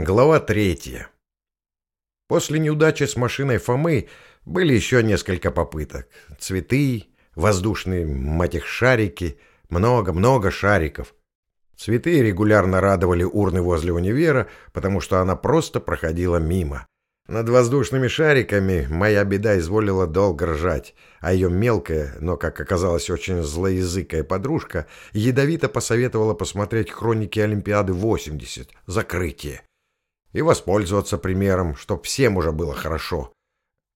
Глава третья. После неудачи с машиной Фомы были еще несколько попыток. Цветы, воздушные, мать их, шарики, много-много шариков. Цветы регулярно радовали урны возле универа, потому что она просто проходила мимо. Над воздушными шариками моя беда изволила долго ржать, а ее мелкая, но, как оказалось, очень злоязыкая подружка ядовито посоветовала посмотреть хроники Олимпиады 80, закрытие и воспользоваться примером, чтоб всем уже было хорошо.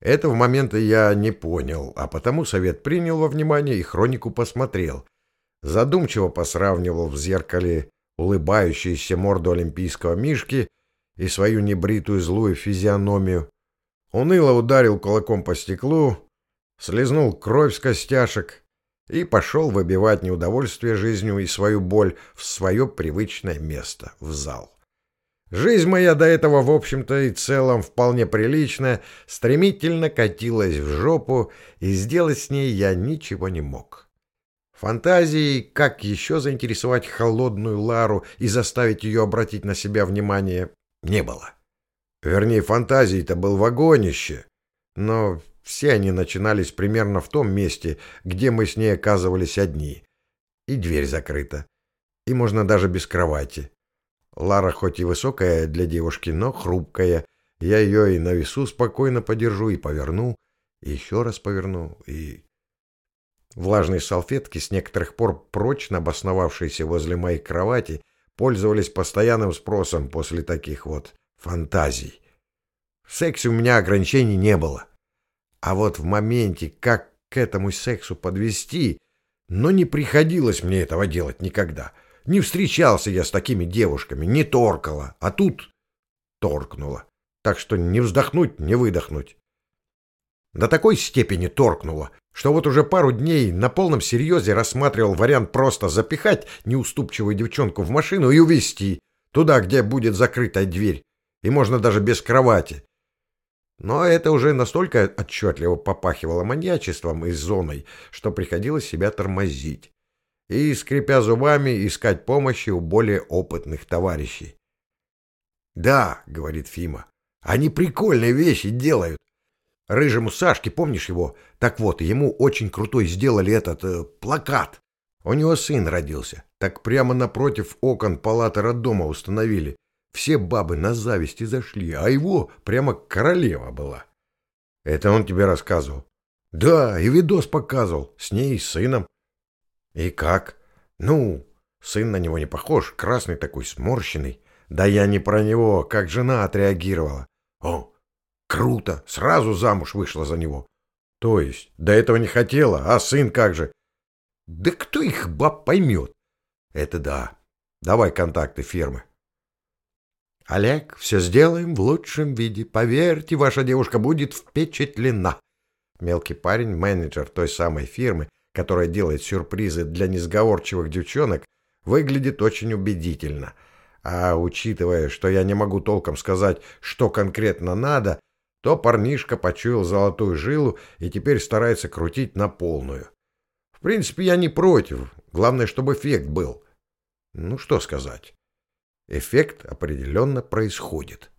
Этого момента я не понял, а потому совет принял во внимание и хронику посмотрел. Задумчиво посравнивал в зеркале улыбающуюся морду олимпийского мишки и свою небритую злую физиономию. Уныло ударил кулаком по стеклу, слезнул кровь с костяшек и пошел выбивать неудовольствие жизнью и свою боль в свое привычное место, в зал. Жизнь моя до этого, в общем-то и целом, вполне приличная, стремительно катилась в жопу, и сделать с ней я ничего не мог. Фантазии, как еще заинтересовать холодную Лару и заставить ее обратить на себя внимание, не было. Вернее, фантазий-то был вагонище, но все они начинались примерно в том месте, где мы с ней оказывались одни. И дверь закрыта. И можно даже без кровати. Лара хоть и высокая для девушки, но хрупкая. Я ее и на весу спокойно подержу, и поверну, и еще раз поверну, и... Влажные салфетки, с некоторых пор прочно обосновавшиеся возле моей кровати, пользовались постоянным спросом после таких вот фантазий. В сексе у меня ограничений не было. А вот в моменте, как к этому сексу подвести, но не приходилось мне этого делать никогда — не встречался я с такими девушками, не торкала, а тут торкнула. Так что не вздохнуть, не выдохнуть. До такой степени торкнула, что вот уже пару дней на полном серьезе рассматривал вариант просто запихать неуступчивую девчонку в машину и увезти туда, где будет закрытая дверь, и можно даже без кровати. Но это уже настолько отчетливо попахивало маньячеством и зоной, что приходилось себя тормозить и, скрипя зубами, искать помощи у более опытных товарищей. «Да», — говорит Фима, — «они прикольные вещи делают. Рыжему Сашке, помнишь его? Так вот, ему очень крутой сделали этот э, плакат. У него сын родился. Так прямо напротив окон палаты роддома установили. Все бабы на зависти зашли, а его прямо королева была. Это он тебе рассказывал? Да, и видос показывал, с ней и сыном. «И как?» «Ну, сын на него не похож, красный такой, сморщенный. Да я не про него, как жена отреагировала. О, круто, сразу замуж вышла за него. То есть, до этого не хотела, а сын как же? Да кто их баб поймет? Это да. Давай контакты фирмы. Олег, все сделаем в лучшем виде. Поверьте, ваша девушка будет впечатлена. Мелкий парень, менеджер той самой фирмы, которая делает сюрпризы для несговорчивых девчонок, выглядит очень убедительно. А учитывая, что я не могу толком сказать, что конкретно надо, то парнишка почуял золотую жилу и теперь старается крутить на полную. В принципе, я не против. Главное, чтобы эффект был. Ну, что сказать. Эффект определенно происходит.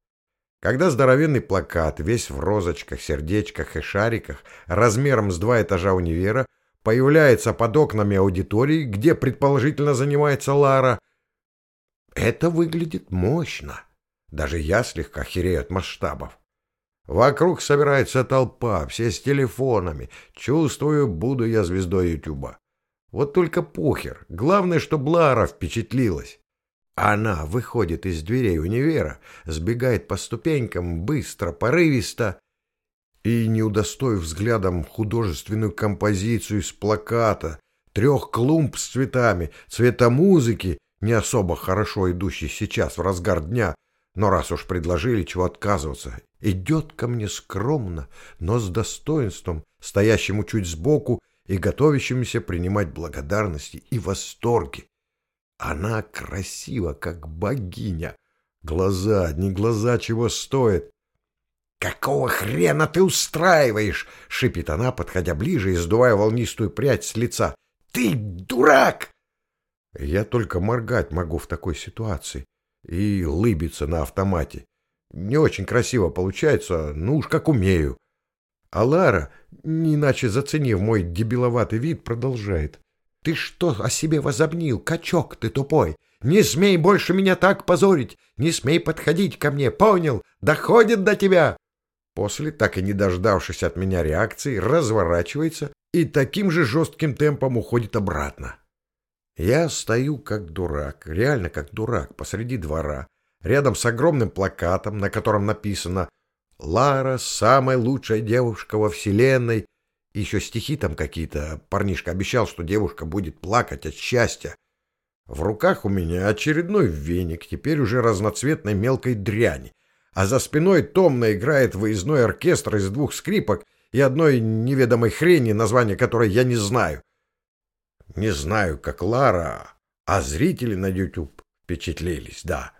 Когда здоровенный плакат, весь в розочках, сердечках и шариках, размером с два этажа универа, появляется под окнами аудитории, где предположительно занимается Лара. Это выглядит мощно. Даже я слегка херею от масштабов. Вокруг собирается толпа, все с телефонами. Чувствую, буду я звездой Ютуба. Вот только похер. Главное, чтобы Лара впечатлилась. Она выходит из дверей универа, сбегает по ступенькам, быстро, порывисто, и, не удостоив взглядом художественную композицию из плаката, трех клумб с цветами, цвета музыки, не особо хорошо идущий сейчас в разгар дня, но раз уж предложили, чего отказываться, идет ко мне скромно, но с достоинством, стоящему чуть сбоку и готовящимся принимать благодарности и восторги. Она красива, как богиня. Глаза, не глаза чего стоят, «Какого хрена ты устраиваешь?» — шипит она, подходя ближе и сдувая волнистую прядь с лица. «Ты дурак!» Я только моргать могу в такой ситуации. и лыбится на автомате. Не очень красиво получается, ну уж как умею. А Лара, не иначе заценив мой дебиловатый вид, продолжает. «Ты что о себе возомнил, качок ты тупой? Не смей больше меня так позорить! Не смей подходить ко мне, понял? Доходит до тебя!» После, так и не дождавшись от меня реакции, разворачивается и таким же жестким темпом уходит обратно. Я стою как дурак, реально как дурак, посреди двора, рядом с огромным плакатом, на котором написано «Лара – самая лучшая девушка во вселенной». Еще стихи там какие-то. Парнишка обещал, что девушка будет плакать от счастья. В руках у меня очередной веник, теперь уже разноцветной мелкой дряни. А за спиной томно играет выездной оркестр из двух скрипок и одной неведомой хрени, название которой я не знаю. Не знаю, как Лара, а зрители на YouTube впечатлились, да.